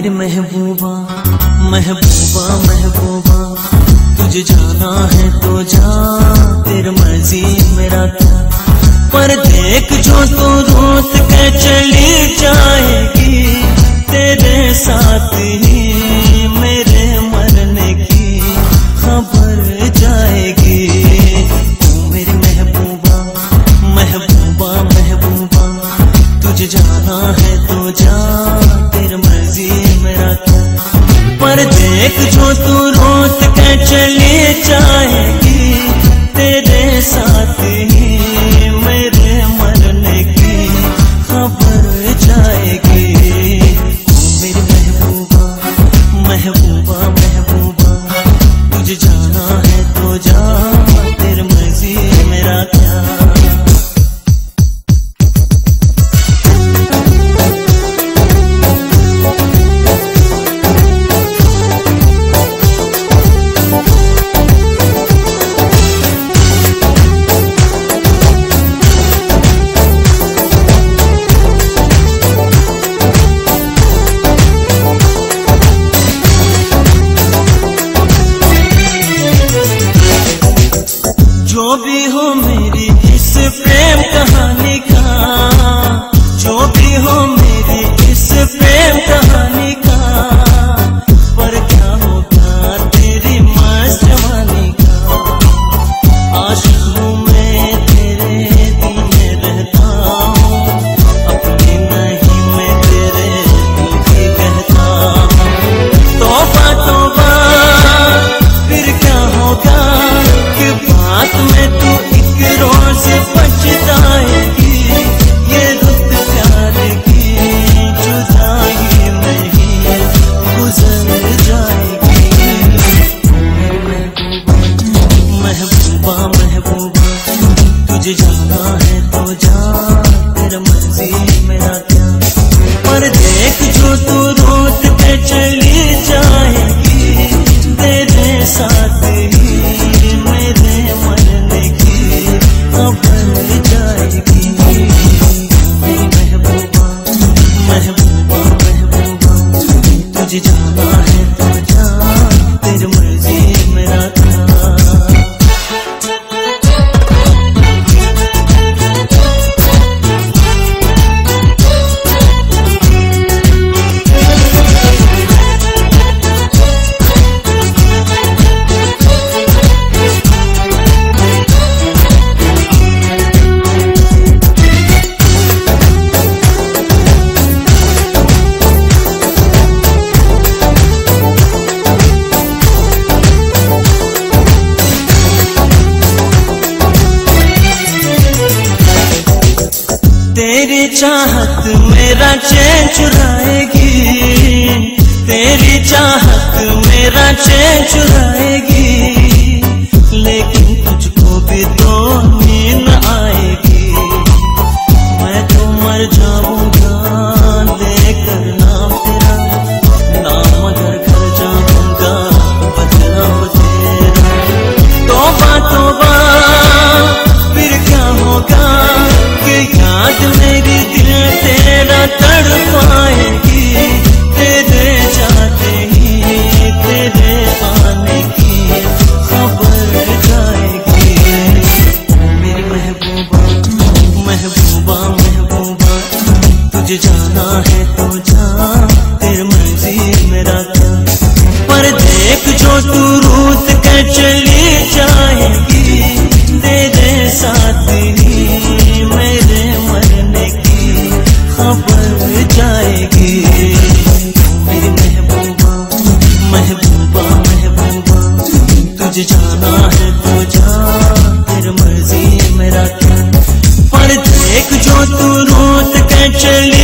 मेरी महबूबा महबूबा महबूबा, तुझे जाना है तो जा, तेरे मर्ज़ी मेरा था। पर देख जो तू रोत देख जो तू रोत के चले जाएगी तेरे साथ तुझे जाना है तो जा तेरा मर्ज़ी मेरा क्या? पर देख जो तू रोत के चली जाएगी तेरे साथ ही मेरे मरने की खबर जाएगी। महबूबा महबूबा महबूबा, तुझे जाना है चाहत मेरा चैन चुराएगी। तेरी चाहत मेरा चैन चुराएगी। लेकिन मुझे जाना है तो जा, तेरे मर्ज़ी मेरा था। पर देख जो तू रूस कर चली जाएगी, दे साथ ही मेरे मरने की खबर जाएगी। मेरी महबूबा महबूबा महबूबा, तुझे जाना है तो जा, तेरे मर्ज़ी मेरा था। पर देख जो तू रूस कर चली